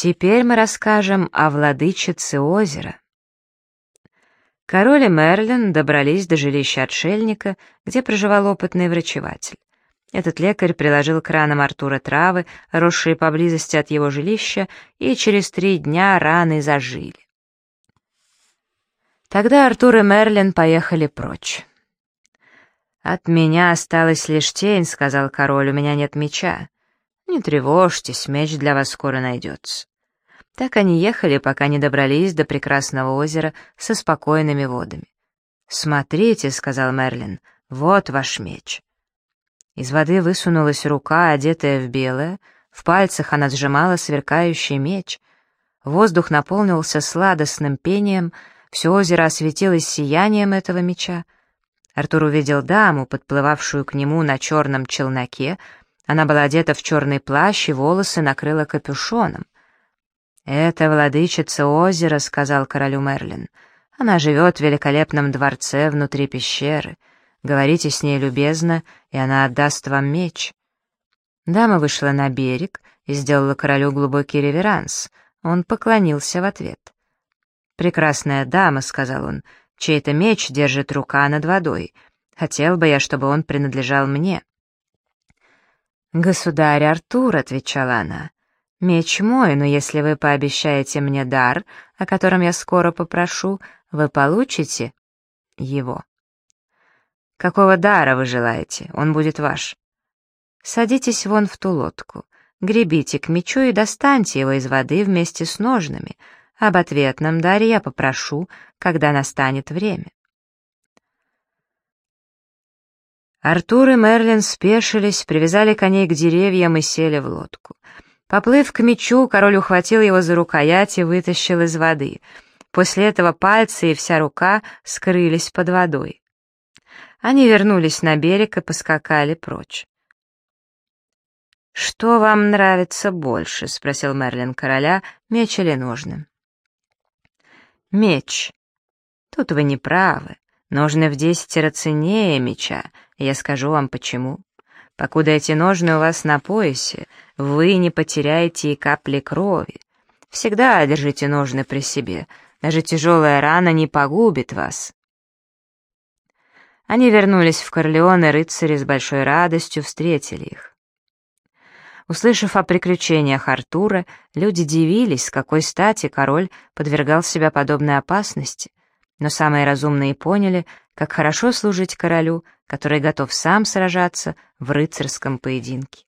Теперь мы расскажем о владычице озера. Король и Мерлин добрались до жилища отшельника, где проживал опытный врачеватель. Этот лекарь приложил к ранам Артура травы, росшие поблизости от его жилища, и через три дня раны зажили. Тогда Артур и Мерлин поехали прочь. «От меня осталась лишь тень», — сказал король, — «у меня нет меча». «Не тревожьтесь, меч для вас скоро найдется». Так они ехали, пока не добрались до прекрасного озера со спокойными водами. «Смотрите», — сказал Мерлин, — «вот ваш меч». Из воды высунулась рука, одетая в белое, в пальцах она сжимала сверкающий меч. Воздух наполнился сладостным пением, все озеро осветилось сиянием этого меча. Артур увидел даму, подплывавшую к нему на черном челноке, она была одета в черный плащ и волосы накрыла капюшоном. «Это владычица озера», — сказал королю Мерлин. «Она живет в великолепном дворце внутри пещеры. Говорите с ней любезно, и она отдаст вам меч». Дама вышла на берег и сделала королю глубокий реверанс. Он поклонился в ответ. «Прекрасная дама», — сказал он, — «чей-то меч держит рука над водой. Хотел бы я, чтобы он принадлежал мне». «Государь Артур», — отвечала она, — «меч мой, но если вы пообещаете мне дар, о котором я скоро попрошу, вы получите его». «Какого дара вы желаете? Он будет ваш». «Садитесь вон в ту лодку, гребите к мечу и достаньте его из воды вместе с ножными. Об ответном даре я попрошу, когда настанет время». Артур и Мерлин спешились, привязали коней к деревьям и сели в лодку. Поплыв к мечу, король ухватил его за рукоять и вытащил из воды. После этого пальцы и вся рука скрылись под водой. Они вернулись на берег и поскакали прочь. «Что вам нравится больше?» — спросил Мерлин короля, меч или ножны. «Меч. Тут вы не правы. Ножны в десятеро ценнее меча, я скажу вам почему. Покуда эти ножны у вас на поясе, вы не потеряете и капли крови. Всегда держите ножны при себе, даже тяжелая рана не погубит вас. Они вернулись в Корлеон, и рыцари с большой радостью встретили их. Услышав о приключениях Артура, люди дивились, с какой стати король подвергал себя подобной опасности, но самые разумные поняли, как хорошо служить королю, который готов сам сражаться в рыцарском поединке.